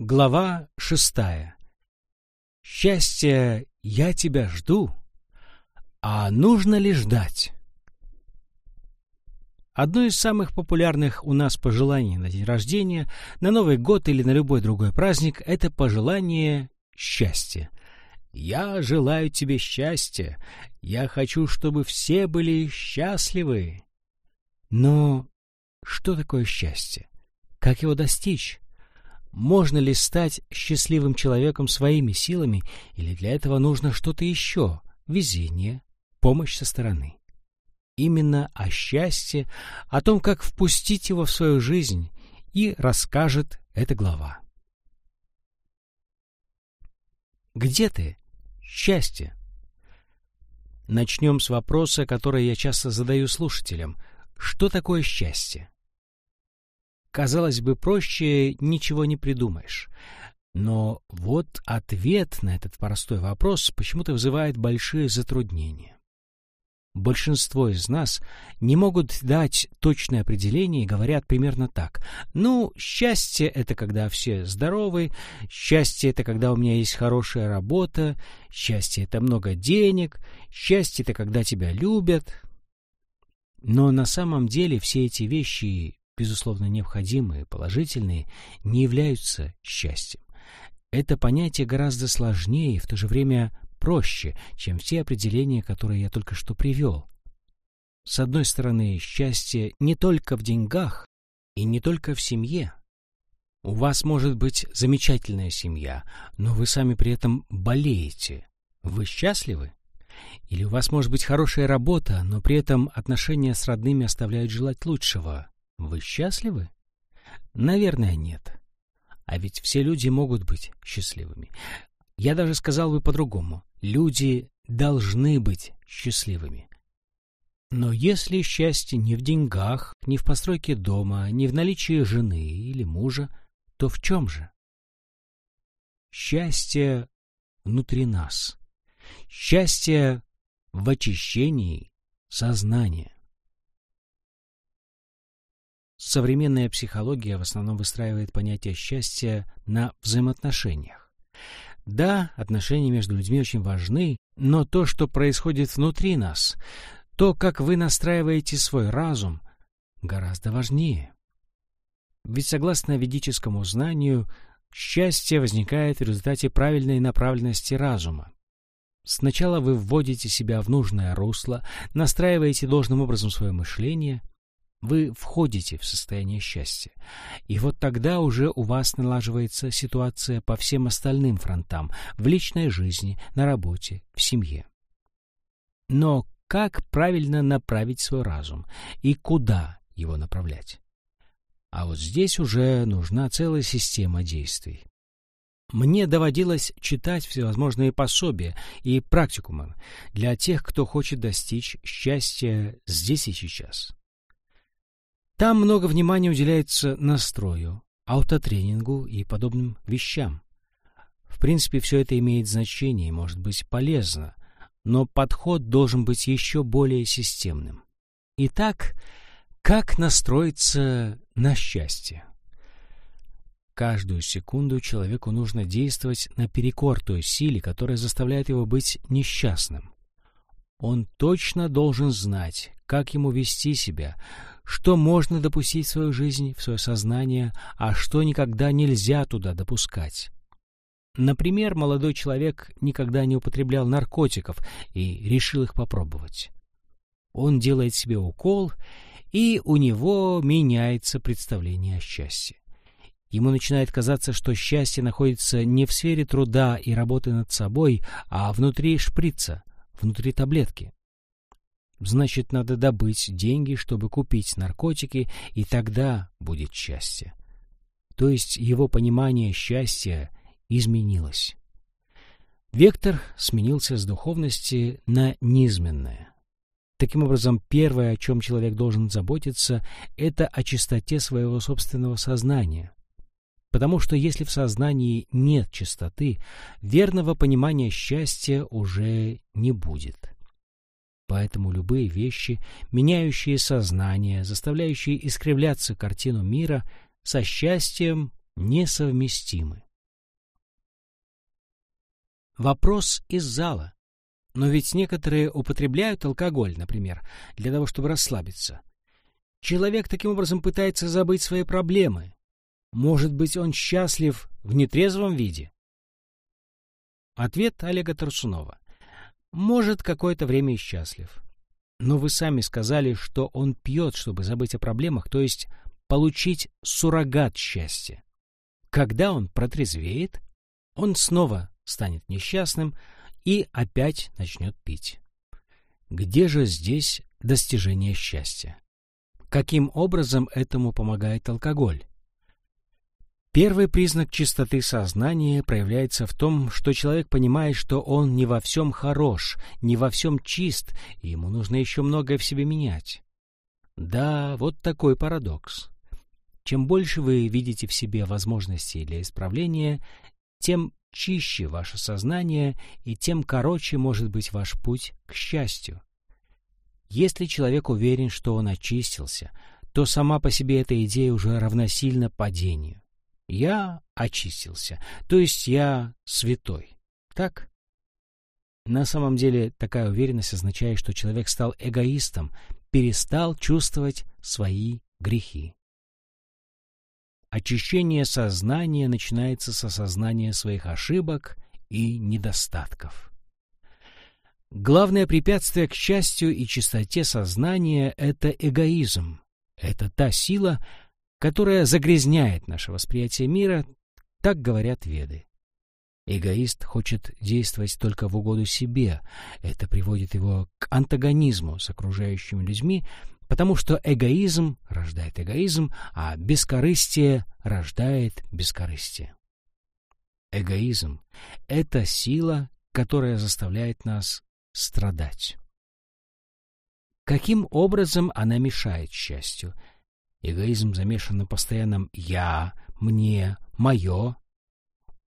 Глава шестая. Счастье, я тебя жду. А нужно ли ждать? Одно из самых популярных у нас пожеланий на день рождения, на Новый год или на любой другой праздник – это пожелание счастья. Я желаю тебе счастья. Я хочу, чтобы все были счастливы. Но что такое счастье? Как его достичь? Можно ли стать счастливым человеком своими силами, или для этого нужно что-то еще, везение, помощь со стороны? Именно о счастье, о том, как впустить его в свою жизнь, и расскажет эта глава. Где ты? Счастье. Начнем с вопроса, который я часто задаю слушателям. Что такое счастье? Казалось бы, проще ничего не придумаешь. Но вот ответ на этот простой вопрос почему-то вызывает большие затруднения. Большинство из нас не могут дать точное определение и говорят примерно так. Ну, счастье — это когда все здоровы, счастье — это когда у меня есть хорошая работа, счастье — это много денег, счастье — это когда тебя любят. Но на самом деле все эти вещи безусловно необходимые, положительные, не являются счастьем. Это понятие гораздо сложнее и в то же время проще, чем все определения, которые я только что привел. С одной стороны, счастье не только в деньгах и не только в семье. У вас может быть замечательная семья, но вы сами при этом болеете. Вы счастливы? Или у вас может быть хорошая работа, но при этом отношения с родными оставляют желать лучшего. Вы счастливы? Наверное, нет. А ведь все люди могут быть счастливыми. Я даже сказал бы по-другому. Люди должны быть счастливыми. Но если счастье не в деньгах, не в постройке дома, не в наличии жены или мужа, то в чем же? Счастье внутри нас. Счастье в очищении сознания. Современная психология в основном выстраивает понятие счастья на взаимоотношениях. Да, отношения между людьми очень важны, но то, что происходит внутри нас, то, как вы настраиваете свой разум, гораздо важнее. Ведь согласно ведическому знанию, счастье возникает в результате правильной направленности разума. Сначала вы вводите себя в нужное русло, настраиваете должным образом свое мышление – вы входите в состояние счастья. И вот тогда уже у вас налаживается ситуация по всем остальным фронтам, в личной жизни, на работе, в семье. Но как правильно направить свой разум и куда его направлять? А вот здесь уже нужна целая система действий. Мне доводилось читать всевозможные пособия и практикумы для тех, кто хочет достичь счастья здесь и сейчас. Там много внимания уделяется настрою, аутотренингу и подобным вещам. В принципе, все это имеет значение и может быть полезно, но подход должен быть еще более системным. Итак, как настроиться на счастье? Каждую секунду человеку нужно действовать наперекор той силе, которая заставляет его быть несчастным. Он точно должен знать, как ему вести себя, что можно допустить в свою жизнь, в свое сознание, а что никогда нельзя туда допускать. Например, молодой человек никогда не употреблял наркотиков и решил их попробовать. Он делает себе укол, и у него меняется представление о счастье. Ему начинает казаться, что счастье находится не в сфере труда и работы над собой, а внутри шприца, внутри таблетки. Значит, надо добыть деньги, чтобы купить наркотики, и тогда будет счастье. То есть его понимание счастья изменилось. Вектор сменился с духовности на низменное. Таким образом, первое, о чем человек должен заботиться, это о чистоте своего собственного сознания. Потому что если в сознании нет чистоты, верного понимания счастья уже не будет. Поэтому любые вещи, меняющие сознание, заставляющие искривляться картину мира, со счастьем несовместимы. Вопрос из зала. Но ведь некоторые употребляют алкоголь, например, для того, чтобы расслабиться. Человек таким образом пытается забыть свои проблемы. Может быть, он счастлив в нетрезвом виде? Ответ Олега Тарсунова. Может, какое-то время и счастлив. Но вы сами сказали, что он пьет, чтобы забыть о проблемах, то есть получить суррогат счастья. Когда он протрезвеет, он снова станет несчастным и опять начнет пить. Где же здесь достижение счастья? Каким образом этому помогает алкоголь? Первый признак чистоты сознания проявляется в том, что человек понимает, что он не во всем хорош, не во всем чист, и ему нужно еще многое в себе менять. Да, вот такой парадокс. Чем больше вы видите в себе возможностей для исправления, тем чище ваше сознание и тем короче может быть ваш путь к счастью. Если человек уверен, что он очистился, то сама по себе эта идея уже равносильна падению. Я очистился, то есть я святой. Так? На самом деле такая уверенность означает, что человек стал эгоистом, перестал чувствовать свои грехи. Очищение сознания начинается с осознания своих ошибок и недостатков. Главное препятствие к счастью и чистоте сознания — это эгоизм. Это та сила, которая загрязняет наше восприятие мира, так говорят веды. Эгоист хочет действовать только в угоду себе. Это приводит его к антагонизму с окружающими людьми, потому что эгоизм рождает эгоизм, а бескорыстие рождает бескорыстие. Эгоизм — это сила, которая заставляет нас страдать. Каким образом она мешает счастью? Эгоизм замешан на постоянном «я», «мне», «моё».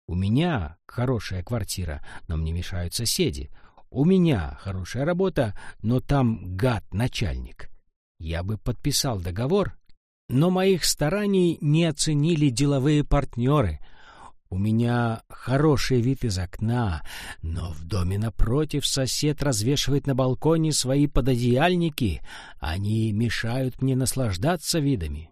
У меня хорошая квартира, но мне мешают соседи. У меня хорошая работа, но там гад начальник. Я бы подписал договор, но моих стараний не оценили деловые партнеры — у меня хороший вид из окна, но в доме напротив сосед развешивает на балконе свои пододеяльники. Они мешают мне наслаждаться видами.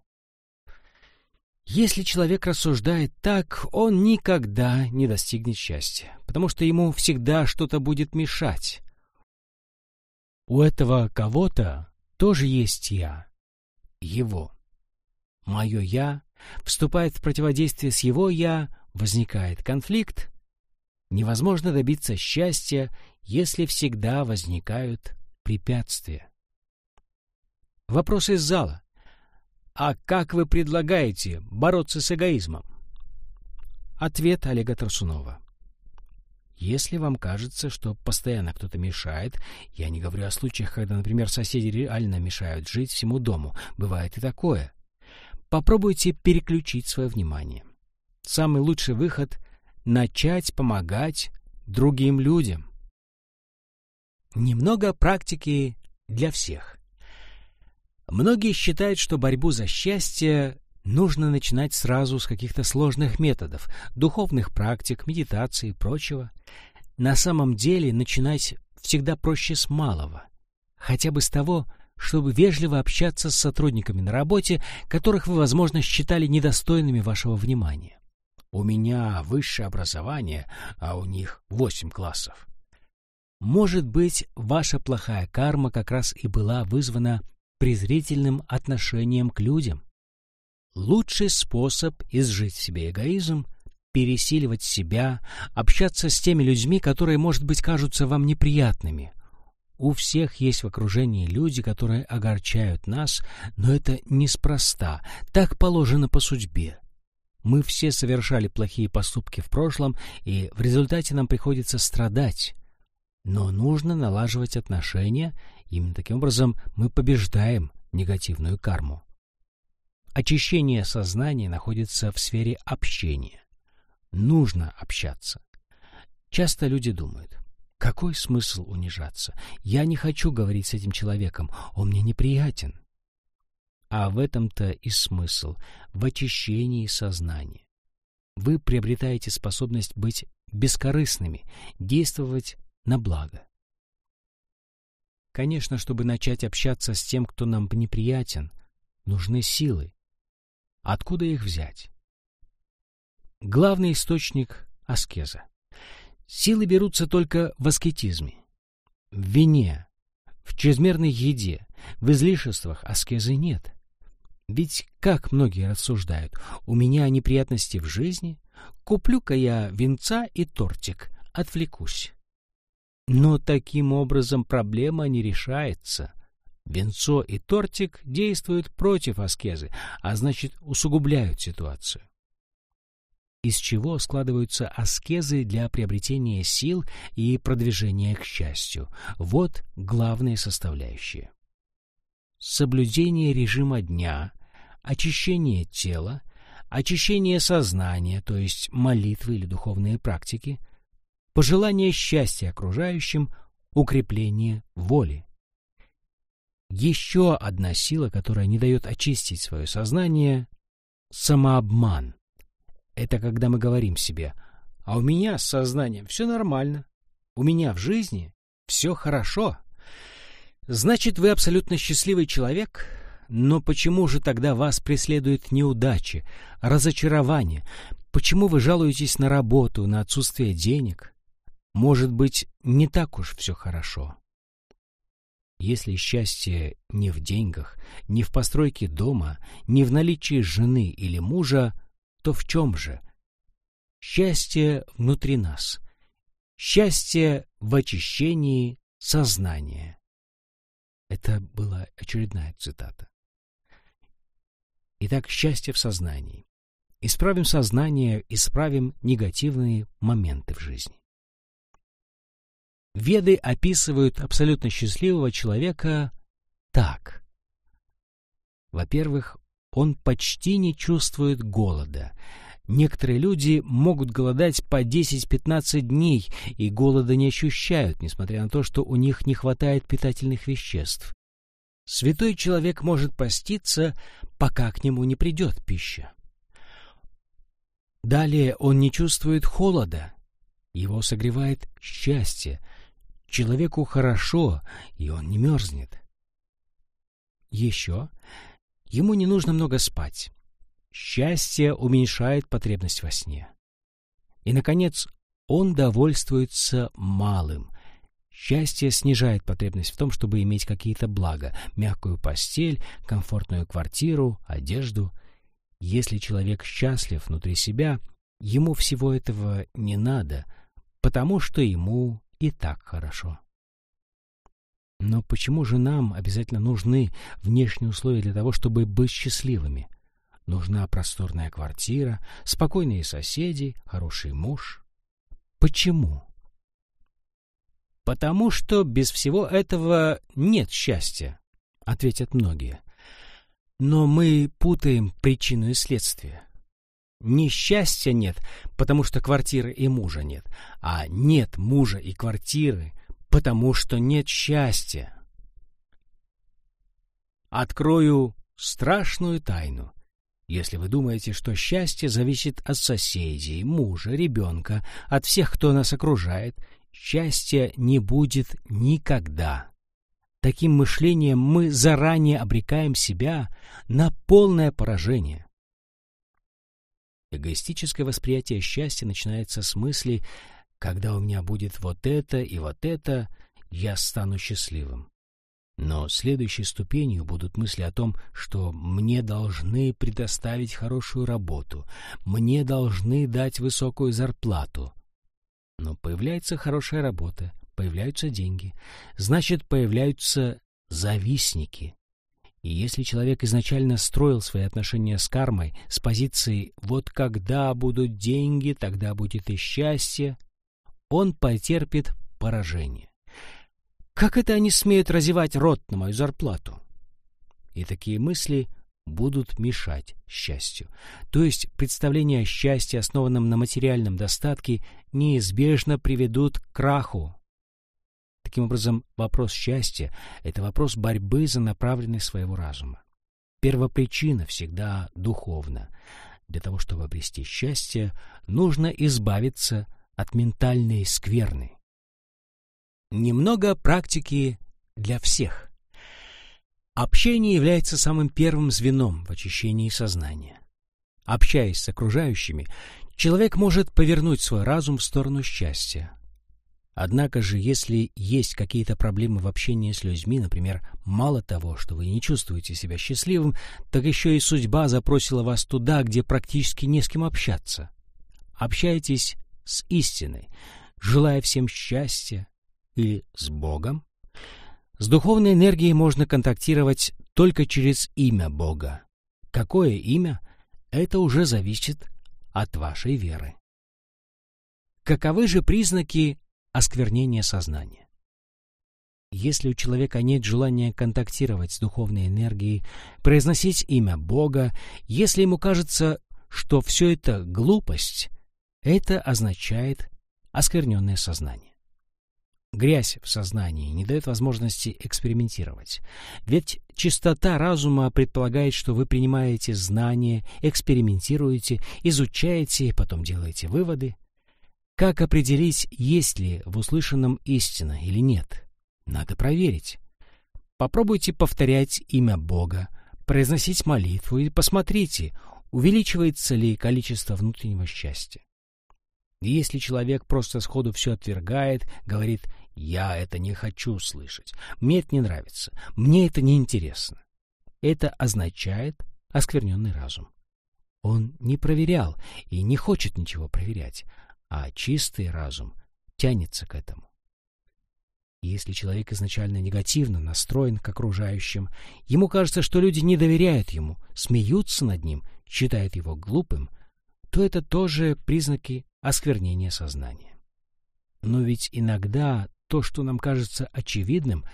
Если человек рассуждает так, он никогда не достигнет счастья, потому что ему всегда что-то будет мешать. У этого кого-то тоже есть «я», его. Мое «я» вступает в противодействие с его «я», возникает конфликт, невозможно добиться счастья, если всегда возникают препятствия. Вопрос из зала. А как вы предлагаете бороться с эгоизмом? Ответ Олега Тарсунова. Если вам кажется, что постоянно кто-то мешает, я не говорю о случаях, когда, например, соседи реально мешают жить всему дому, бывает и такое, попробуйте переключить свое внимание. Самый лучший выход — начать помогать другим людям. Немного практики для всех. Многие считают, что борьбу за счастье нужно начинать сразу с каких-то сложных методов, духовных практик, медитации и прочего. На самом деле начинать всегда проще с малого. Хотя бы с того, чтобы вежливо общаться с сотрудниками на работе, которых вы, возможно, считали недостойными вашего внимания. У меня высшее образование, а у них восемь классов. Может быть, ваша плохая карма как раз и была вызвана презрительным отношением к людям. Лучший способ изжить в себе эгоизм — пересиливать себя, общаться с теми людьми, которые, может быть, кажутся вам неприятными. У всех есть в окружении люди, которые огорчают нас, но это неспроста, так положено по судьбе. Мы все совершали плохие поступки в прошлом, и в результате нам приходится страдать. Но нужно налаживать отношения, именно таким образом мы побеждаем негативную карму. Очищение сознания находится в сфере общения. Нужно общаться. Часто люди думают, какой смысл унижаться? Я не хочу говорить с этим человеком, он мне неприятен. А в этом-то и смысл, в очищении сознания. вы приобретаете способность быть бескорыстными, действовать на благо. Конечно, чтобы начать общаться с тем, кто нам неприятен, нужны силы. Откуда их взять? Главный источник — аскеза. Силы берутся только в аскетизме, в вине, в чрезмерной еде, в излишествах аскезы нет. Ведь, как многие рассуждают, у меня неприятности в жизни, куплю-ка я венца и тортик, отвлекусь. Но таким образом проблема не решается. Венцо и тортик действуют против аскезы, а значит усугубляют ситуацию. Из чего складываются аскезы для приобретения сил и продвижения к счастью? Вот главные составляющие. Соблюдение режима дня, очищение тела, очищение сознания, то есть молитвы или духовные практики – пожелание счастья окружающим, укрепление воли. Еще одна сила, которая не дает очистить свое сознание — самообман. Это когда мы говорим себе «А у меня с сознанием все нормально, у меня в жизни все хорошо». Значит, вы абсолютно счастливый человек, но почему же тогда вас преследуют неудачи, разочарования? Почему вы жалуетесь на работу, на отсутствие денег? может быть, не так уж все хорошо. Если счастье не в деньгах, не в постройке дома, не в наличии жены или мужа, то в чем же? Счастье внутри нас. Счастье в очищении сознания. Это была очередная цитата. Итак, счастье в сознании. Исправим сознание, исправим негативные моменты в жизни. Веды описывают абсолютно счастливого человека так. Во-первых, он почти не чувствует голода. Некоторые люди могут голодать по 10-15 дней и голода не ощущают, несмотря на то, что у них не хватает питательных веществ. Святой человек может поститься, пока к нему не придет пища. Далее он не чувствует холода. Его согревает счастье, Человеку хорошо, и он не мерзнет. Еще ему не нужно много спать. Счастье уменьшает потребность во сне. И, наконец, он довольствуется малым. Счастье снижает потребность в том, чтобы иметь какие-то блага, мягкую постель, комфортную квартиру, одежду. Если человек счастлив внутри себя, ему всего этого не надо, потому что ему и так хорошо. Но почему же нам обязательно нужны внешние условия для того, чтобы быть счастливыми? Нужна просторная квартира, спокойные соседи, хороший муж. Почему? Потому что без всего этого нет счастья, ответят многие. Но мы путаем причину и следствие. Несчастья нет, потому что квартиры и мужа нет, а нет мужа и квартиры, потому что нет счастья. Открою страшную тайну. Если вы думаете, что счастье зависит от соседей, мужа, ребенка, от всех, кто нас окружает, счастья не будет никогда. Таким мышлением мы заранее обрекаем себя на полное поражение. Эгоистическое восприятие счастья начинается с мысли «когда у меня будет вот это и вот это, я стану счастливым». Но следующей ступенью будут мысли о том, что мне должны предоставить хорошую работу, мне должны дать высокую зарплату. Но появляется хорошая работа, появляются деньги, значит, появляются завистники. И если человек изначально строил свои отношения с кармой с позиции «вот когда будут деньги, тогда будет и счастье», он потерпит поражение. Как это они смеют разевать рот на мою зарплату? И такие мысли будут мешать счастью. То есть представления о счастье, основанном на материальном достатке, неизбежно приведут к краху, Таким образом, вопрос счастья — это вопрос борьбы за направленность своего разума. Первопричина всегда духовна. Для того, чтобы обрести счастье, нужно избавиться от ментальной скверны. Немного практики для всех. Общение является самым первым звеном в очищении сознания. Общаясь с окружающими, человек может повернуть свой разум в сторону счастья. Однако же, если есть какие-то проблемы в общении с людьми, например, мало того, что вы не чувствуете себя счастливым, так еще и судьба запросила вас туда, где практически не с кем общаться. Общайтесь с истиной, желая всем счастья или с Богом. С духовной энергией можно контактировать только через имя Бога. Какое имя? Это уже зависит от вашей веры. Каковы же признаки осквернения сознания? Если у человека нет желания контактировать с духовной энергией, произносить имя Бога, если ему кажется, что все это глупость, это означает оскверненное сознание. Грязь в сознании не дает возможности экспериментировать. Ведь чистота разума предполагает, что вы принимаете знания, экспериментируете, изучаете, потом делаете выводы. Как определить, есть ли в услышанном истина или нет? Надо проверить. Попробуйте повторять имя Бога, произносить молитву и посмотрите, увеличивается ли количество внутреннего счастья. Если человек просто сходу все отвергает, говорит «я это не хочу слышать», «мне это не нравится», «мне это не интересно», это означает оскверненный разум. Он не проверял и не хочет ничего проверять, а чистый разум тянется к этому. Если человек изначально негативно настроен к окружающим, ему кажется, что люди не доверяют ему, смеются над ним, считают его глупым, то это тоже признаки осквернения сознания. Но ведь иногда то, что нам кажется очевидным,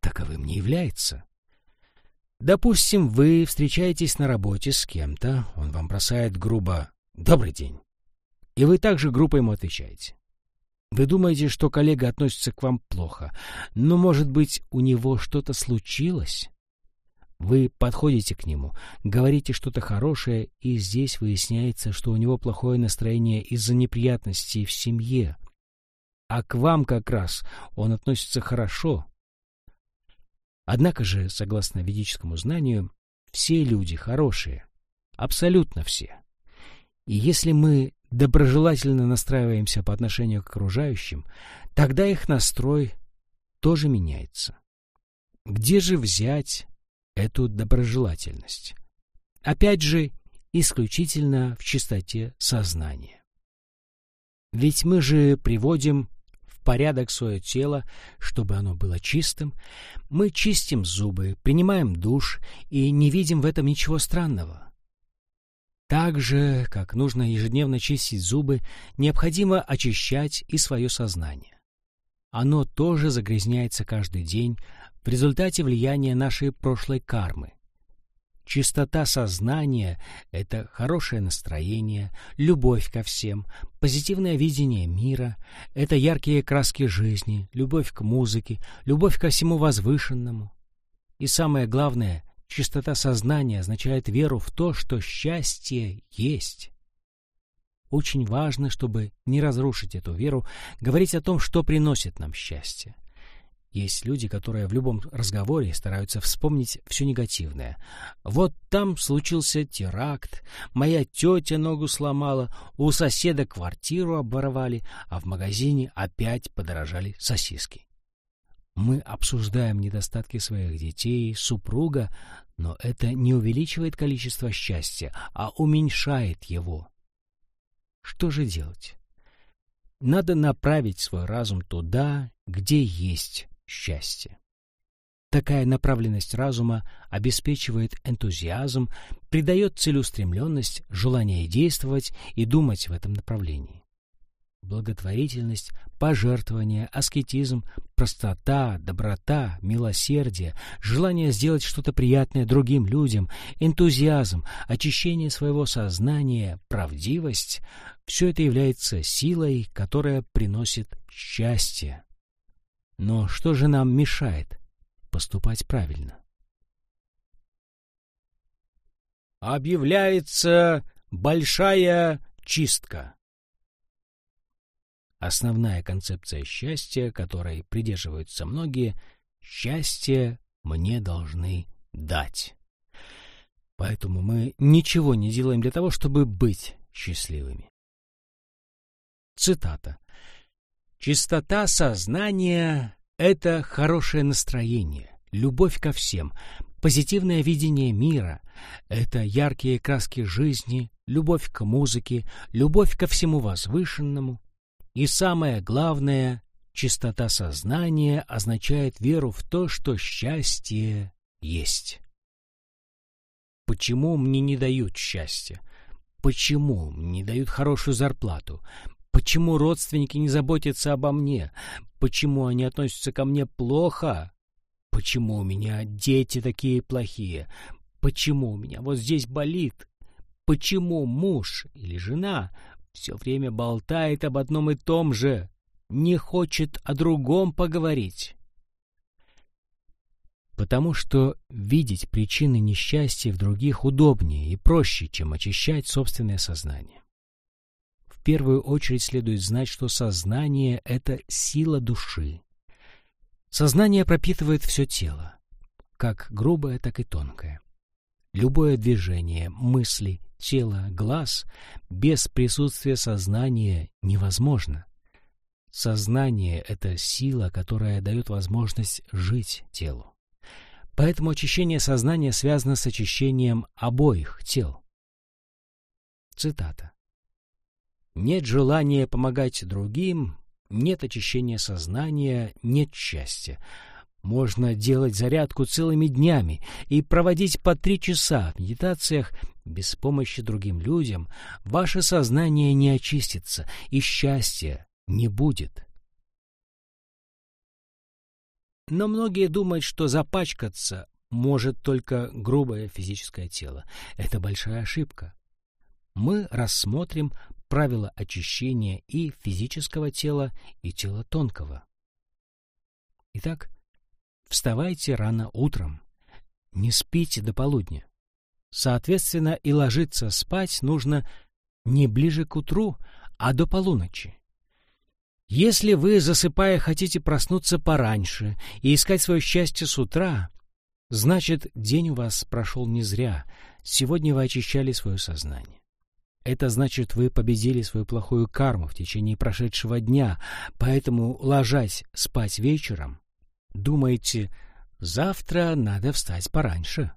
таковым не является. Допустим, вы встречаетесь на работе с кем-то, он вам бросает грубо «добрый день», и вы также грубо ему отвечаете. Вы думаете, что коллега относится к вам плохо, но, может быть, у него что-то случилось? Вы подходите к нему, говорите что-то хорошее, и здесь выясняется, что у него плохое настроение из-за неприятностей в семье. А к вам как раз он относится хорошо. Однако же, согласно ведическому знанию, все люди хорошие. Абсолютно все. И если мы доброжелательно настраиваемся по отношению к окружающим, тогда их настрой тоже меняется. Где же взять эту доброжелательность. Опять же, исключительно в чистоте сознания. Ведь мы же приводим порядок свое тело, чтобы оно было чистым, мы чистим зубы, принимаем душ и не видим в этом ничего странного. Так же, как нужно ежедневно чистить зубы, необходимо очищать и свое сознание. Оно тоже загрязняется каждый день в результате влияния нашей прошлой кармы. Чистота сознания — это хорошее настроение, любовь ко всем, позитивное видение мира, это яркие краски жизни, любовь к музыке, любовь ко всему возвышенному. И самое главное, чистота сознания означает веру в то, что счастье есть. Очень важно, чтобы не разрушить эту веру, говорить о том, что приносит нам счастье. Есть люди, которые в любом разговоре стараются вспомнить все негативное. Вот там случился теракт, моя тетя ногу сломала, у соседа квартиру обворовали, а в магазине опять подорожали сосиски. Мы обсуждаем недостатки своих детей, супруга, но это не увеличивает количество счастья, а уменьшает его. Что же делать? Надо направить свой разум туда, где есть счастье. Такая направленность разума обеспечивает энтузиазм, придает целеустремленность, желание действовать и думать в этом направлении. Благотворительность, пожертвование, аскетизм, простота, доброта, милосердие, желание сделать что-то приятное другим людям, энтузиазм, очищение своего сознания, правдивость — все это является силой, которая приносит счастье. Но что же нам мешает поступать правильно? Объявляется большая чистка. Основная концепция счастья, которой придерживаются многие, счастье мне должны дать. Поэтому мы ничего не делаем для того, чтобы быть счастливыми. Цитата. «Чистота сознания — это хорошее настроение, любовь ко всем, позитивное видение мира, это яркие краски жизни, любовь к музыке, любовь ко всему возвышенному. И самое главное, чистота сознания означает веру в то, что счастье есть. Почему мне не дают счастья? Почему мне не дают хорошую зарплату? Почему родственники не заботятся обо мне? Почему они относятся ко мне плохо? Почему у меня дети такие плохие? Почему у меня вот здесь болит? Почему муж или жена все время болтает об одном и том же, не хочет о другом поговорить? Потому что видеть причины несчастья в других удобнее и проще, чем очищать собственное сознание. Первую очередь следует знать, что сознание — это сила души. Сознание пропитывает все тело, как грубое, так и тонкое. Любое движение, мысли, тело, глаз без присутствия сознания невозможно. Сознание — это сила, которая дает возможность жить телу. Поэтому очищение сознания связано с очищением обоих тел. Цитата. «Нет желания помогать другим, нет очищения сознания, нет счастья. Можно делать зарядку целыми днями и проводить по три часа в медитациях без помощи другим людям. Ваше сознание не очистится, и счастья не будет. Но многие думают, что запачкаться может только грубое физическое тело. Это большая ошибка. Мы рассмотрим правила очищения и физического тела, и тела тонкого. Итак, Вставайте рано утром. Не спите до полудня. Соответственно, и ложиться спать нужно не ближе к утру, а до полуночи. Если вы, засыпая, хотите проснуться пораньше и искать свое счастье с утра, значит, день у вас прошел не зря. Сегодня вы очищали свое сознание. Это значит, вы победили свою плохую карму в течение прошедшего дня, поэтому, ложась спать вечером, Думаете, завтра надо встать пораньше.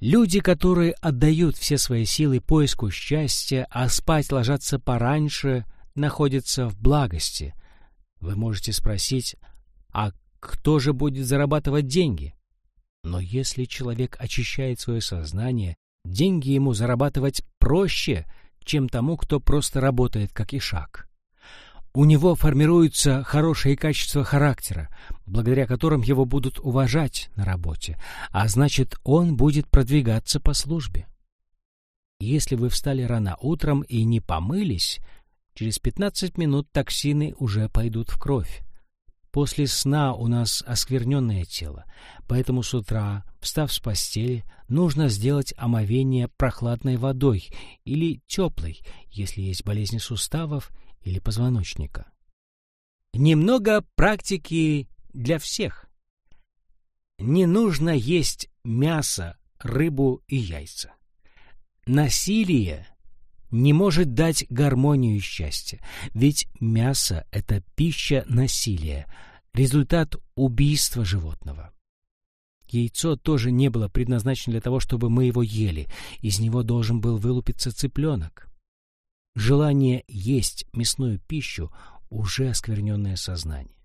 Люди, которые отдают все свои силы поиску счастья, а спать ложатся пораньше, находятся в благости. Вы можете спросить, а кто же будет зарабатывать деньги? Но если человек очищает свое сознание, деньги ему зарабатывать проще, чем тому, кто просто работает как ишак. У него формируются хорошие качества характера, благодаря которым его будут уважать на работе, а значит, он будет продвигаться по службе. Если вы встали рано утром и не помылись, через 15 минут токсины уже пойдут в кровь. После сна у нас оскверненное тело, поэтому с утра, встав с постели, нужно сделать омовение прохладной водой или теплой, если есть болезни суставов или позвоночника. Немного практики для всех. Не нужно есть мясо, рыбу и яйца. Насилие не может дать гармонию и счастье, ведь мясо — это пища насилия, результат убийства животного. Яйцо тоже не было предназначено для того, чтобы мы его ели, из него должен был вылупиться цыпленок. Желание есть мясную пищу – уже оскверненное сознание.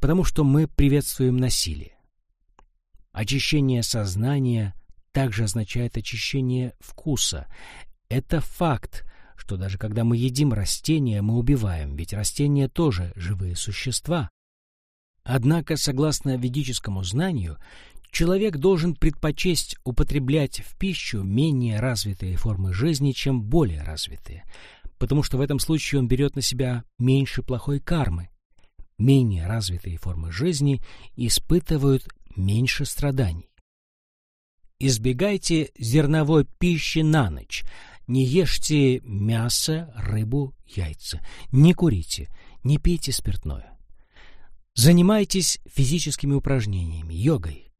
Потому что мы приветствуем насилие. Очищение сознания также означает очищение вкуса. Это факт, что даже когда мы едим растения, мы убиваем, ведь растения тоже живые существа. Однако, согласно ведическому знанию, человек должен предпочесть употреблять в пищу менее развитые формы жизни, чем более развитые – потому что в этом случае он берет на себя меньше плохой кармы. Менее развитые формы жизни испытывают меньше страданий. Избегайте зерновой пищи на ночь. Не ешьте мясо, рыбу, яйца. Не курите, не пейте спиртное. Занимайтесь физическими упражнениями, йогой.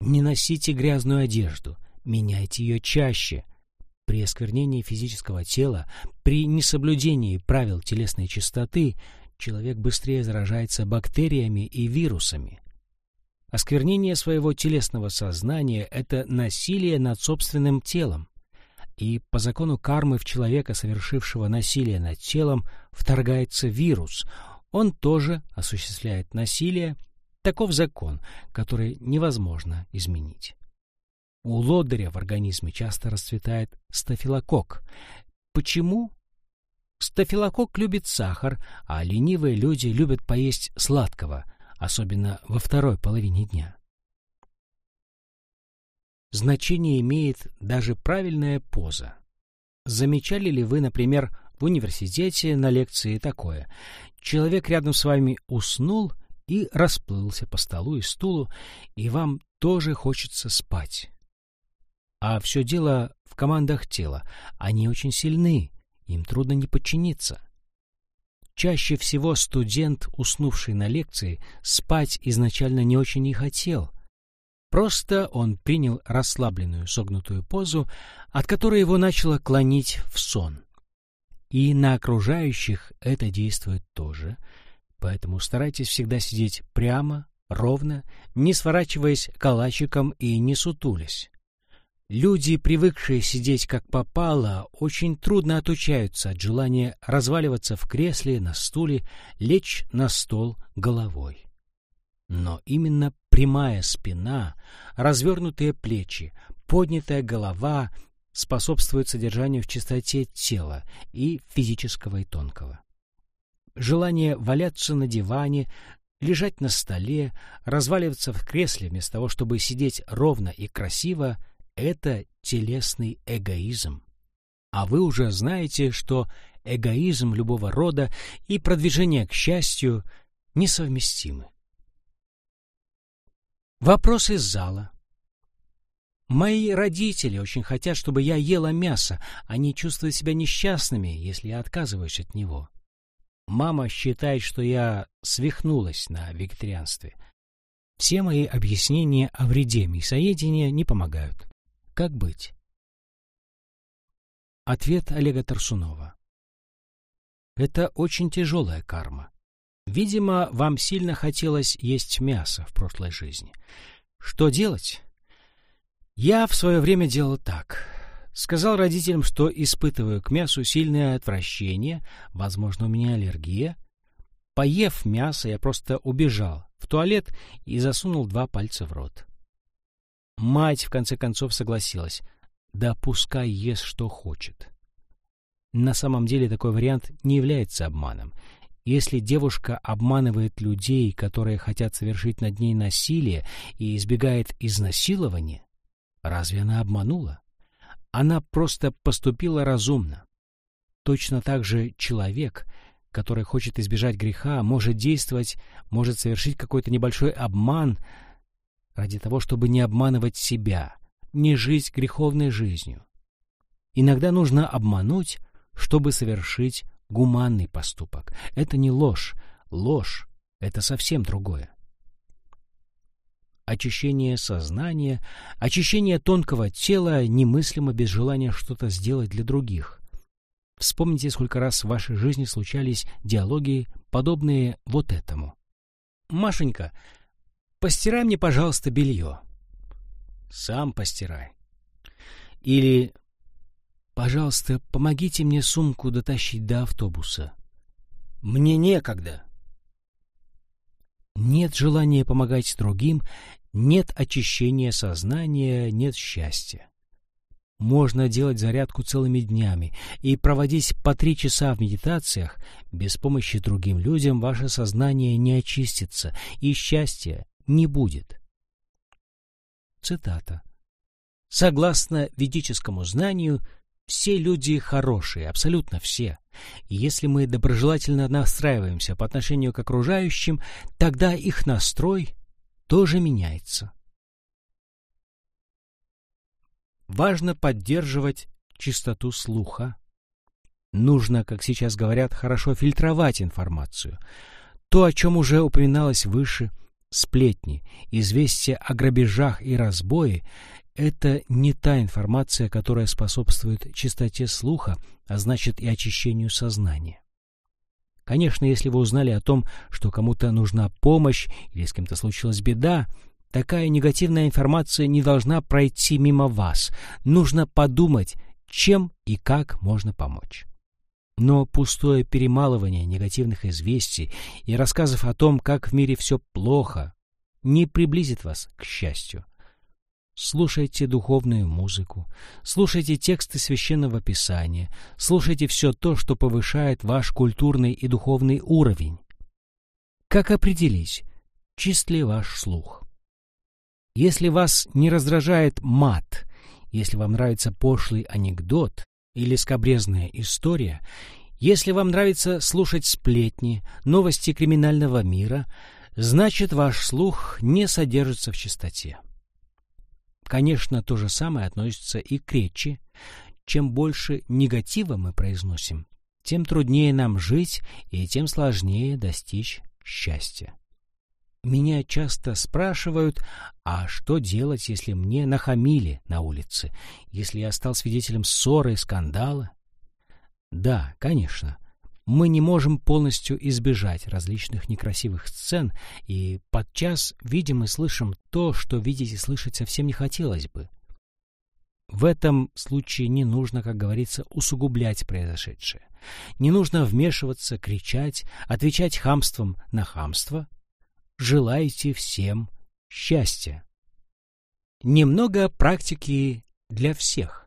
Не носите грязную одежду, меняйте ее чаще. При осквернении физического тела, при несоблюдении правил телесной чистоты, человек быстрее заражается бактериями и вирусами. Осквернение своего телесного сознания – это насилие над собственным телом и по закону кармы в человека, совершившего насилие над телом, вторгается вирус. Он тоже осуществляет насилие. Таков закон, который невозможно изменить. У лодыря в организме часто расцветает стафилококк. Почему? Стафилококк любит сахар, а ленивые люди любят поесть сладкого, особенно во второй половине дня. Значение имеет даже правильная поза. Замечали ли вы, например, в университете на лекции такое? Человек рядом с вами уснул и расплылся по столу и стулу, и вам тоже хочется спать. А все дело в командах тела. Они очень сильны, им трудно не подчиниться. Чаще всего студент, уснувший на лекции, спать изначально не очень не хотел, Просто он принял расслабленную согнутую позу, от которой его начало клонить в сон. И на окружающих это действует тоже, поэтому старайтесь всегда сидеть прямо, ровно, не сворачиваясь калачиком и не сутулясь. Люди, привыкшие сидеть как попало, очень трудно отучаются от желания разваливаться в кресле, на стуле, лечь на стол головой. Но именно прямая спина, развернутые плечи, поднятая голова способствуют содержанию в чистоте тела и физического и тонкого. Желание валяться на диване, лежать на столе, разваливаться в кресле вместо того, чтобы сидеть ровно и красиво — это телесный эгоизм. А вы уже знаете, что эгоизм любого рода и продвижение к счастью несовместимы. Вопрос из зала. Мои родители очень хотят, чтобы я ела мясо. Они чувствуют себя несчастными, если я отказываюсь от него. Мама считает, что я свихнулась на вегетарианстве. Все мои объяснения о вреде мясоедения не помогают. Как быть? Ответ Олега Тарсунова. Это очень тяжелая карма. Видимо, вам сильно хотелось есть мясо в прошлой жизни. Что делать? Я в свое время делал так. Сказал родителям, что испытываю к мясу сильное отвращение, возможно, у меня аллергия. Поев мясо, я просто убежал в туалет и засунул два пальца в рот. Мать, в конце концов, согласилась. Да пускай ест, что хочет. На самом деле такой вариант не является обманом. Если девушка обманывает людей, которые хотят совершить над ней насилие и избегает изнасилования, разве она обманула? Она просто поступила разумно. Точно так же человек, который хочет избежать греха, может действовать, может совершить какой-то небольшой обман ради того, чтобы не обманывать себя, не жить греховной жизнью. Иногда нужно обмануть, чтобы совершить гуманный поступок. Это не ложь. Ложь — это совсем другое. Очищение сознания, очищение тонкого тела немыслимо без желания что-то сделать для других. Вспомните, сколько раз в вашей жизни случались диалоги, подобные вот этому. «Машенька, постирай мне, пожалуйста, белье». «Сам постирай». Или Пожалуйста, помогите мне сумку дотащить до автобуса. Мне некогда. Нет желания помогать другим, нет очищения сознания, нет счастья. Можно делать зарядку целыми днями и проводить по три часа в медитациях. Без помощи другим людям ваше сознание не очистится, и счастья не будет. Цитата. Согласно ведическому знанию, все люди хорошие, абсолютно все. И если мы доброжелательно настраиваемся по отношению к окружающим, тогда их настрой тоже меняется. Важно поддерживать чистоту слуха. Нужно, как сейчас говорят, хорошо фильтровать информацию. То, о чем уже упоминалось выше, сплетни, известия о грабежах и разбое — это не та информация, которая способствует чистоте слуха, а значит и очищению сознания. Конечно, если вы узнали о том, что кому-то нужна помощь или с кем-то случилась беда, такая негативная информация не должна пройти мимо вас. Нужно подумать, чем и как можно помочь. Но пустое перемалывание негативных известий и рассказов о том, как в мире все плохо, не приблизит вас к счастью. Слушайте духовную музыку, слушайте тексты священного писания, слушайте все то, что повышает ваш культурный и духовный уровень. Как определить, чист ли ваш слух? Если вас не раздражает мат, если вам нравится пошлый анекдот или скобрезная история, если вам нравится слушать сплетни, новости криминального мира, значит ваш слух не содержится в чистоте. Конечно, то же самое относится и к речи. Чем больше негатива мы произносим, тем труднее нам жить и тем сложнее достичь счастья. Меня часто спрашивают, а что делать, если мне нахамили на улице, если я стал свидетелем ссоры и скандала? Да, конечно, мы не можем полностью избежать различных некрасивых сцен, и подчас видим и слышим то, что видеть и слышать совсем не хотелось бы. В этом случае не нужно, как говорится, усугублять произошедшее. Не нужно вмешиваться, кричать, отвечать хамством на хамство. Желайте всем счастья. Немного практики для всех.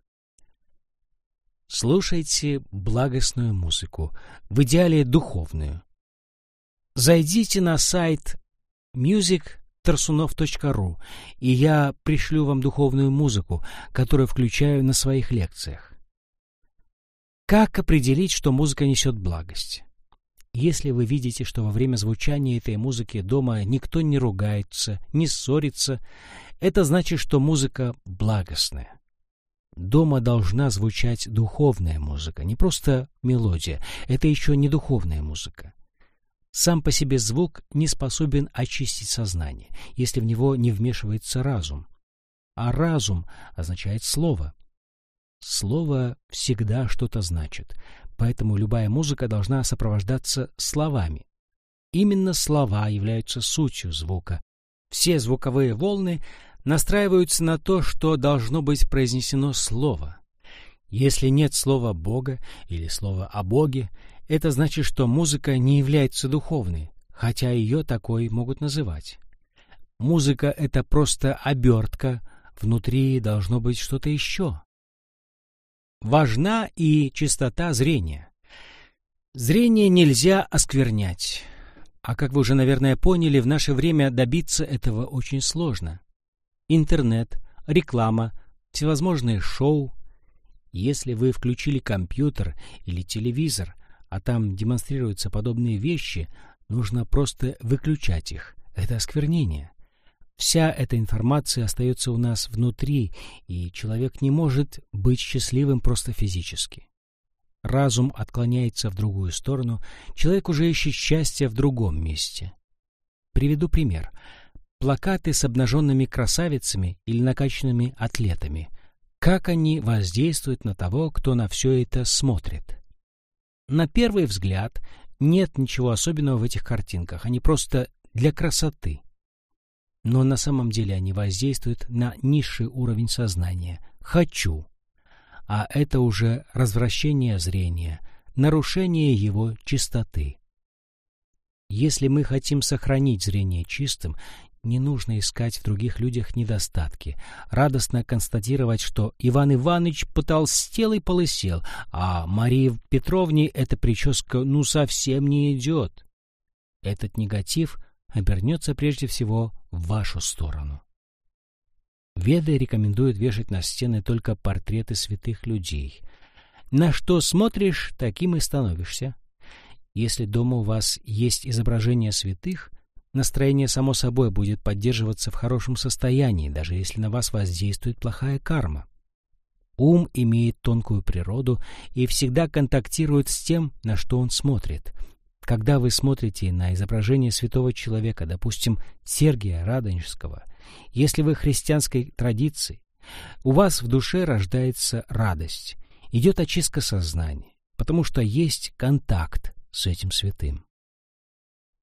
Слушайте благостную музыку, в идеале духовную. Зайдите на сайт musictarsunov.ru, и я пришлю вам духовную музыку, которую включаю на своих лекциях. Как определить, что музыка несет благость? Если вы видите, что во время звучания этой музыки дома никто не ругается, не ссорится, это значит, что музыка благостная. Дома должна звучать духовная музыка, не просто мелодия. Это еще не духовная музыка. Сам по себе звук не способен очистить сознание, если в него не вмешивается разум. А разум означает слово. Слово всегда что-то значит, поэтому любая музыка должна сопровождаться словами. Именно слова являются сутью звука. Все звуковые волны настраиваются на то, что должно быть произнесено слово. Если нет слова Бога или слова о Боге, это значит, что музыка не является духовной, хотя ее такой могут называть. Музыка — это просто обертка, внутри должно быть что-то еще. Важна и чистота зрения. Зрение нельзя осквернять. А как вы уже, наверное, поняли, в наше время добиться этого очень сложно интернет, реклама, всевозможные шоу. Если вы включили компьютер или телевизор, а там демонстрируются подобные вещи, нужно просто выключать их. Это осквернение. Вся эта информация остается у нас внутри, и человек не может быть счастливым просто физически. Разум отклоняется в другую сторону, человек уже ищет счастье в другом месте. Приведу пример — плакаты с обнаженными красавицами или накачанными атлетами. Как они воздействуют на того, кто на все это смотрит? На первый взгляд нет ничего особенного в этих картинках, они просто для красоты. Но на самом деле они воздействуют на низший уровень сознания «хочу». А это уже развращение зрения, нарушение его чистоты. Если мы хотим сохранить зрение чистым, не нужно искать в других людях недостатки, радостно констатировать, что Иван Иванович потолстел и полысел, а Марии Петровне эта прическа ну совсем не идет. Этот негатив обернется прежде всего в вашу сторону. Веды рекомендуют вешать на стены только портреты святых людей. На что смотришь, таким и становишься. Если дома у вас есть изображение святых, настроение само собой будет поддерживаться в хорошем состоянии, даже если на вас воздействует плохая карма. Ум имеет тонкую природу и всегда контактирует с тем, на что он смотрит. Когда вы смотрите на изображение святого человека, допустим, Сергия Радонежского, если вы христианской традиции, у вас в душе рождается радость, идет очистка сознания, потому что есть контакт с этим святым.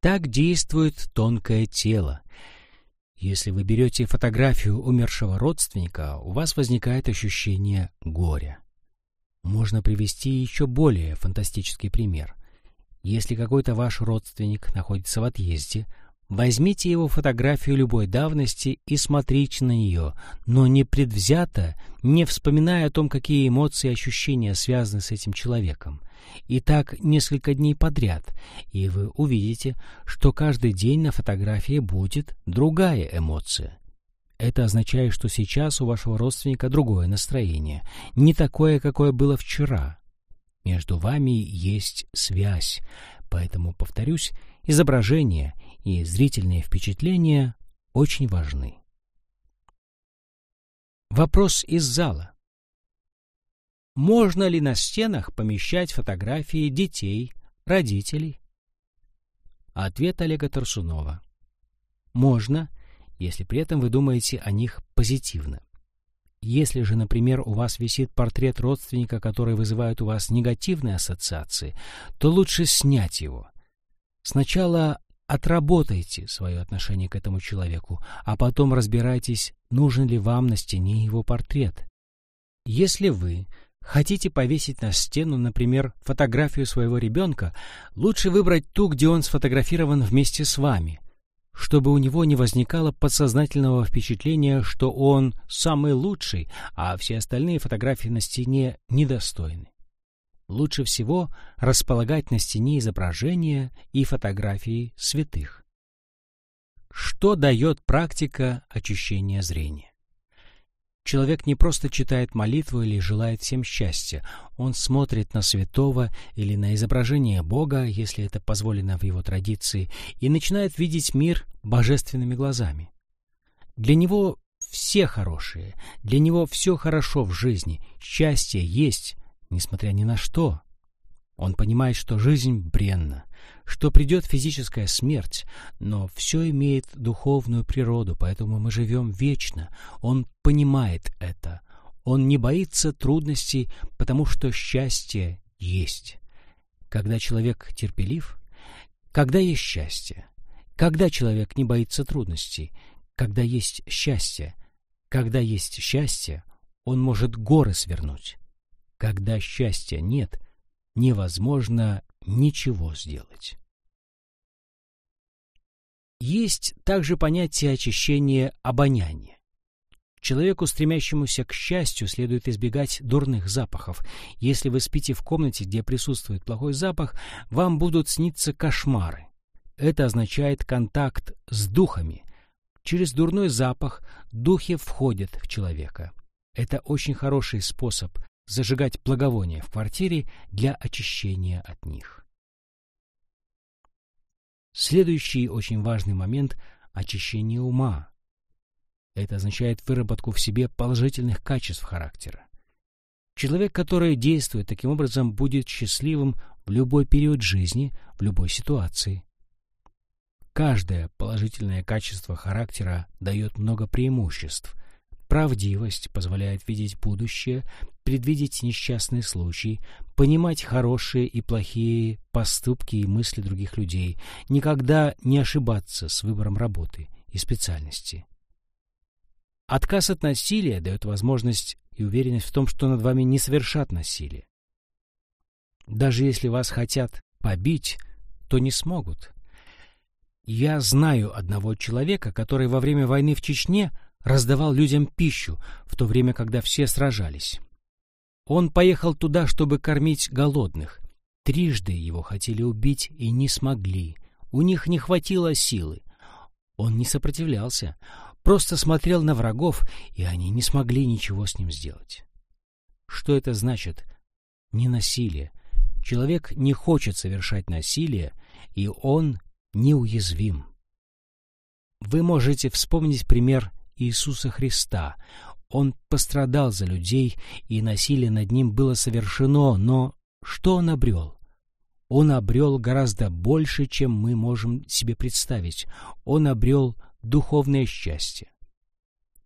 Так действует тонкое тело, если вы берете фотографию умершего родственника, у вас возникает ощущение горя. Можно привести еще более фантастический пример. Если какой-то ваш родственник находится в отъезде, возьмите его фотографию любой давности и смотрите на нее, но не предвзято, не вспоминая о том, какие эмоции и ощущения связаны с этим человеком. И так несколько дней подряд, и вы увидите, что каждый день на фотографии будет другая эмоция. Это означает, что сейчас у вашего родственника другое настроение, не такое, какое было вчера. Между вами есть связь, поэтому, повторюсь, изображение и зрительные впечатления очень важны. Вопрос из зала. Можно ли на стенах помещать фотографии детей, родителей? Ответ Олега Тарсунова. Можно, если при этом вы думаете о них позитивно. Если же, например, у вас висит портрет родственника, который вызывает у вас негативные ассоциации, то лучше снять его. Сначала отработайте свое отношение к этому человеку, а потом разбирайтесь, нужен ли вам на стене его портрет. Если вы Хотите повесить на стену, например, фотографию своего ребенка, лучше выбрать ту, где он сфотографирован вместе с вами, чтобы у него не возникало подсознательного впечатления, что он самый лучший, а все остальные фотографии на стене недостойны. Лучше всего располагать на стене изображения и фотографии святых. Что дает практика очищения зрения? Человек не просто читает молитву или желает всем счастья, он смотрит на святого или на изображение Бога, если это позволено в его традиции, и начинает видеть мир божественными глазами. Для него все хорошие, для него все хорошо в жизни, счастье есть, несмотря ни на что. Он понимает, что жизнь бренна, что придет физическая смерть, но все имеет духовную природу, поэтому мы живем вечно. Он понимает это. Он не боится трудностей, потому что счастье есть. Когда человек терпелив, когда есть счастье, когда человек не боится трудностей, когда есть счастье, когда есть счастье, он может горы свернуть. Когда счастья нет, невозможно ничего сделать. Есть также понятие очищения обоняния. Человеку, стремящемуся к счастью, следует избегать дурных запахов. Если вы спите в комнате, где присутствует плохой запах, вам будут сниться кошмары. Это означает контакт с духами. Через дурной запах духи входят в человека. Это очень хороший способ зажигать благовония в квартире для очищения от них. Следующий очень важный момент – очищение ума. Это означает выработку в себе положительных качеств характера. Человек, который действует таким образом, будет счастливым в любой период жизни, в любой ситуации. Каждое положительное качество характера дает много преимуществ. Правдивость позволяет видеть будущее, предвидеть несчастный случай, понимать хорошие и плохие поступки и мысли других людей, никогда не ошибаться с выбором работы и специальности. Отказ от насилия дает возможность и уверенность в том, что над вами не совершат насилие. Даже если вас хотят побить, то не смогут. Я знаю одного человека, который во время войны в Чечне раздавал людям пищу, в то время, когда все сражались. Он поехал туда, чтобы кормить голодных. Трижды его хотели убить и не смогли. У них не хватило силы. Он не сопротивлялся, просто смотрел на врагов, и они не смогли ничего с ним сделать. Что это значит? Не насилие. Человек не хочет совершать насилие, и он неуязвим. Вы можете вспомнить пример Иисуса Христа. Он пострадал за людей, и насилие над ним было совершено, но что он обрел? Он обрел гораздо больше, чем мы можем себе представить. Он обрел духовное счастье.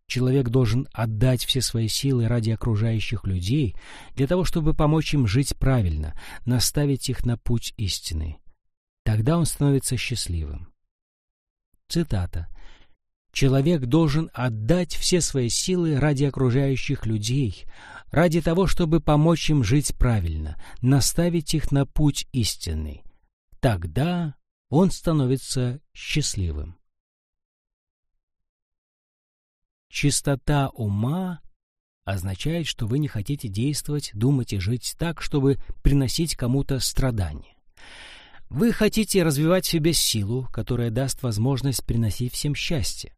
Человек должен отдать все свои силы ради окружающих людей, для того, чтобы помочь им жить правильно, наставить их на путь истины. Тогда он становится счастливым. Цитата. Человек должен отдать все свои силы ради окружающих людей, ради того, чтобы помочь им жить правильно, наставить их на путь истинный. Тогда он становится счастливым. Чистота ума означает, что вы не хотите действовать, думать и жить так, чтобы приносить кому-то страдания. Вы хотите развивать в себе силу, которая даст возможность приносить всем счастье.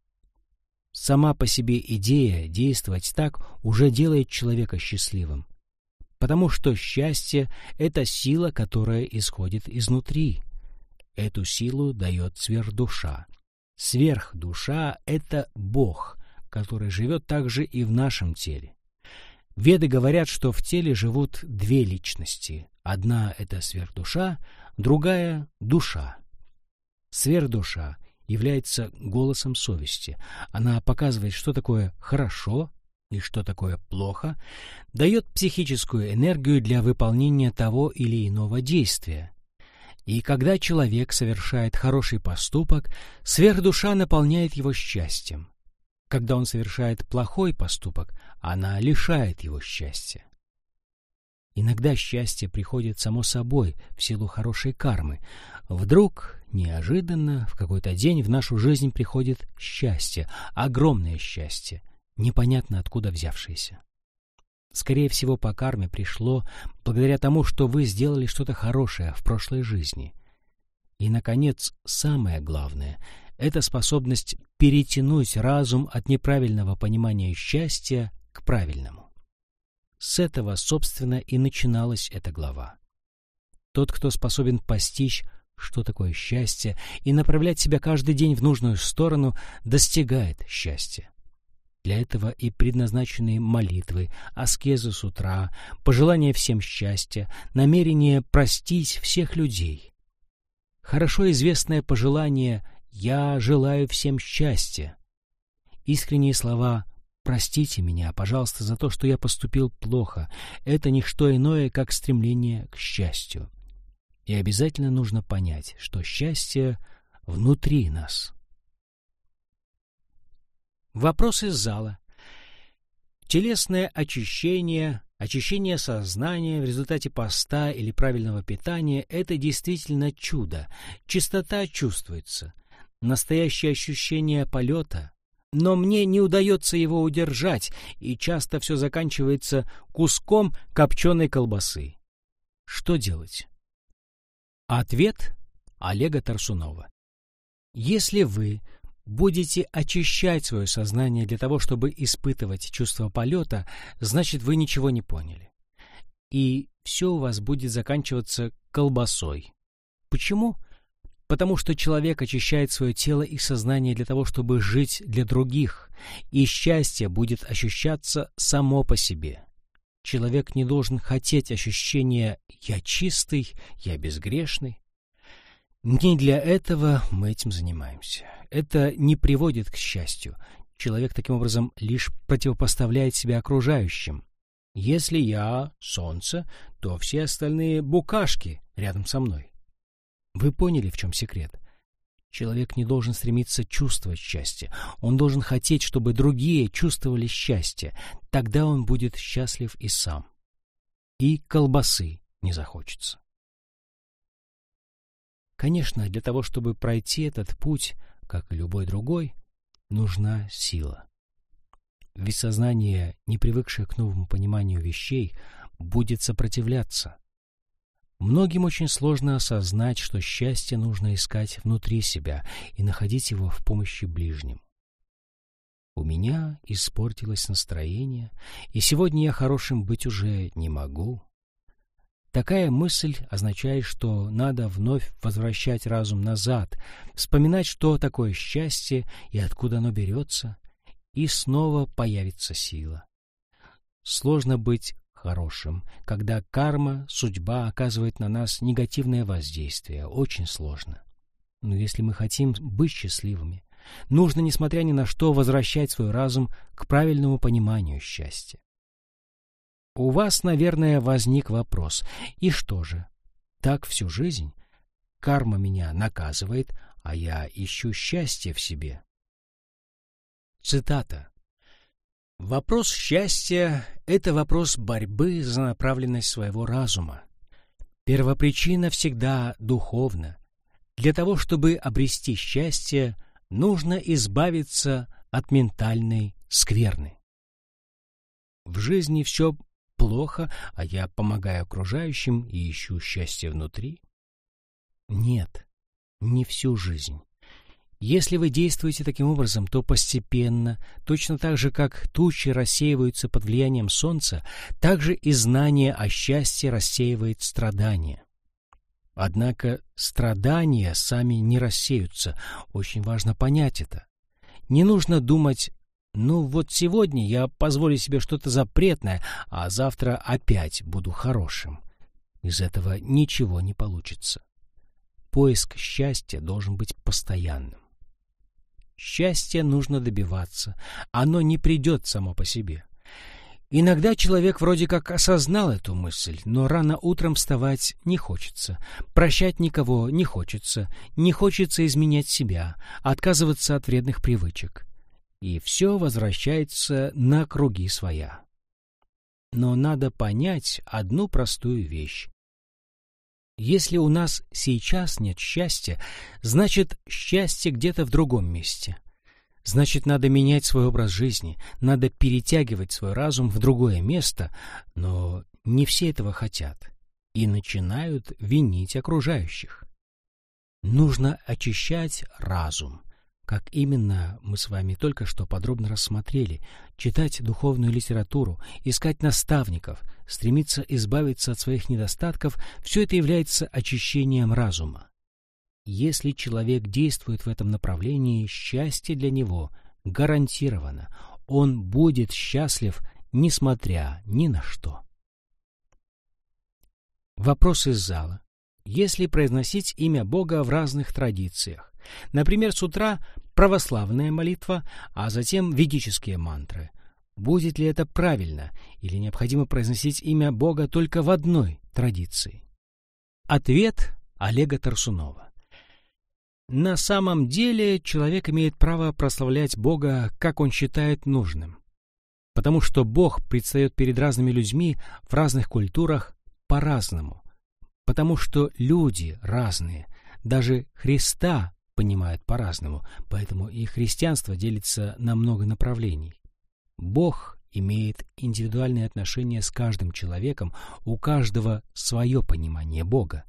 Сама по себе идея действовать так уже делает человека счастливым. Потому что счастье — это сила, которая исходит изнутри. Эту силу дает сверхдуша. Сверхдуша — это Бог, который живет также и в нашем теле. Веды говорят, что в теле живут две личности. Одна — это сверхдуша, другая — душа. Сверхдуша является голосом совести. Она показывает, что такое хорошо и что такое плохо, дает психическую энергию для выполнения того или иного действия. И когда человек совершает хороший поступок, сверхдуша наполняет его счастьем. Когда он совершает плохой поступок, она лишает его счастья. Иногда счастье приходит само собой в силу хорошей кармы. Вдруг, неожиданно, в какой-то день в нашу жизнь приходит счастье, огромное счастье, непонятно откуда взявшееся. Скорее всего, по карме пришло благодаря тому, что вы сделали что-то хорошее в прошлой жизни. И, наконец, самое главное — это способность перетянуть разум от неправильного понимания счастья к правильному. С этого, собственно, и начиналась эта глава. Тот, кто способен постичь, что такое счастье, и направлять себя каждый день в нужную сторону, достигает счастья. Для этого и предназначены молитвы, аскезы с утра, пожелание всем счастья, намерение простить всех людей. Хорошо известное пожелание «Я желаю всем счастья». Искренние слова Простите меня, пожалуйста, за то, что я поступил плохо. Это не что иное, как стремление к счастью. И обязательно нужно понять, что счастье внутри нас. Вопрос из зала. Телесное очищение, очищение сознания в результате поста или правильного питания – это действительно чудо. Чистота чувствуется. Настоящее ощущение полета но мне не удается его удержать, и часто все заканчивается куском копченой колбасы. Что делать? Ответ Олега Тарсунова. Если вы будете очищать свое сознание для того, чтобы испытывать чувство полета, значит, вы ничего не поняли. И все у вас будет заканчиваться колбасой. Почему? Потому что человек очищает свое тело и сознание для того, чтобы жить для других, и счастье будет ощущаться само по себе. Человек не должен хотеть ощущения «я чистый», «я безгрешный». Не для этого мы этим занимаемся. Это не приводит к счастью. Человек таким образом лишь противопоставляет себя окружающим. Если я — солнце, то все остальные — букашки рядом со мной. Вы поняли, в чем секрет? Человек не должен стремиться чувствовать счастье. Он должен хотеть, чтобы другие чувствовали счастье. Тогда он будет счастлив и сам. И колбасы не захочется. Конечно, для того, чтобы пройти этот путь, как и любой другой, нужна сила. Ведь сознание, не привыкшее к новому пониманию вещей, будет сопротивляться. Многим очень сложно осознать, что счастье нужно искать внутри себя и находить его в помощи ближним. У меня испортилось настроение, и сегодня я хорошим быть уже не могу. Такая мысль означает, что надо вновь возвращать разум назад, вспоминать, что такое счастье и откуда оно берется, и снова появится сила. Сложно быть хорошим, когда карма, судьба оказывает на нас негативное воздействие. Очень сложно. Но если мы хотим быть счастливыми, нужно, несмотря ни на что, возвращать свой разум к правильному пониманию счастья. У вас, наверное, возник вопрос. И что же? Так всю жизнь? Карма меня наказывает, а я ищу счастье в себе. Цитата. Вопрос счастья — это вопрос борьбы за направленность своего разума. Первопричина всегда духовна. Для того, чтобы обрести счастье, нужно избавиться от ментальной скверны. В жизни все плохо, а я помогаю окружающим и ищу счастье внутри. Нет, не всю жизнь. Если вы действуете таким образом, то постепенно, точно так же, как тучи рассеиваются под влиянием солнца, так же и знание о счастье рассеивает страдания. Однако страдания сами не рассеются, очень важно понять это. Не нужно думать, ну вот сегодня я позволю себе что-то запретное, а завтра опять буду хорошим. Из этого ничего не получится. Поиск счастья должен быть постоянным. Счастья нужно добиваться, оно не придет само по себе. Иногда человек вроде как осознал эту мысль, но рано утром вставать не хочется, прощать никого не хочется, не хочется изменять себя, отказываться от вредных привычек. И все возвращается на круги своя. Но надо понять одну простую вещь. Если у нас сейчас нет счастья, значит, счастье где-то в другом месте. Значит, надо менять свой образ жизни, надо перетягивать свой разум в другое место, но не все этого хотят и начинают винить окружающих. Нужно очищать разум, как именно мы с вами только что подробно рассмотрели, читать духовную литературу, искать наставников, стремиться избавиться от своих недостатков – все это является очищением разума. Если человек действует в этом направлении, счастье для него гарантировано. Он будет счастлив, несмотря ни на что. Вопрос из зала. Если произносить имя Бога в разных традициях, Например, с утра православная молитва, а затем ведические мантры. Будет ли это правильно или необходимо произносить имя Бога только в одной традиции? Ответ Олега Тарсунова. На самом деле человек имеет право прославлять Бога, как он считает нужным. Потому что Бог предстает перед разными людьми в разных культурах по-разному. Потому что люди разные. Даже Христа понимают по-разному, поэтому и христианство делится на много направлений. Бог имеет индивидуальные отношения с каждым человеком, у каждого свое понимание Бога.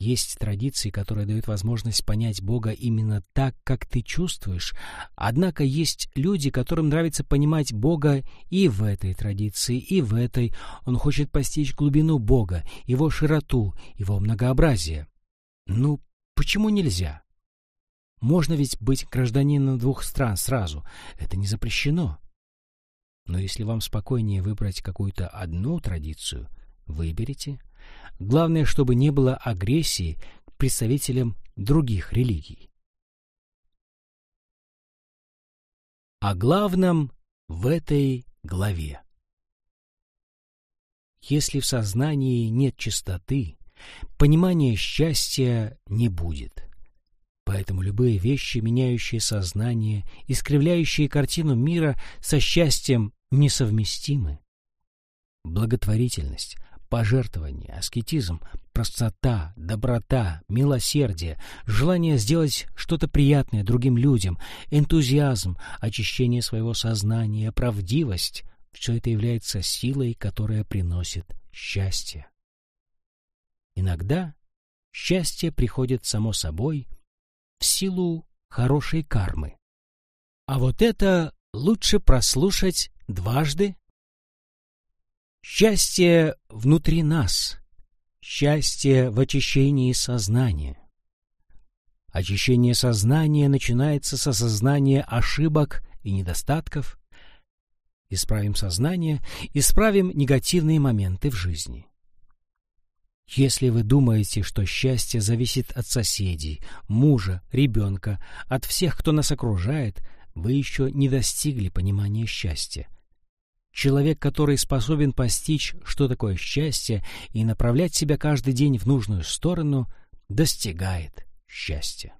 Есть традиции, которые дают возможность понять Бога именно так, как ты чувствуешь, однако есть люди, которым нравится понимать Бога и в этой традиции, и в этой. Он хочет постичь глубину Бога, его широту, его многообразие. Ну, почему нельзя? Можно ведь быть гражданином двух стран сразу. Это не запрещено. Но если вам спокойнее выбрать какую-то одну традицию, выберите. Главное, чтобы не было агрессии к представителям других религий. О главном в этой главе. Если в сознании нет чистоты, понимания счастья не будет. Поэтому любые вещи, меняющие сознание, искривляющие картину мира, со счастьем несовместимы. Благотворительность, пожертвование, аскетизм, простота, доброта, милосердие, желание сделать что-то приятное другим людям, энтузиазм, очищение своего сознания, правдивость — все это является силой, которая приносит счастье. Иногда счастье приходит само собой — в силу хорошей кармы. А вот это лучше прослушать дважды. Счастье внутри нас, счастье в очищении сознания. Очищение сознания начинается с осознания ошибок и недостатков. Исправим сознание, исправим негативные моменты в жизни. Если вы думаете, что счастье зависит от соседей, мужа, ребенка, от всех, кто нас окружает, вы еще не достигли понимания счастья. Человек, который способен постичь, что такое счастье, и направлять себя каждый день в нужную сторону, достигает счастья.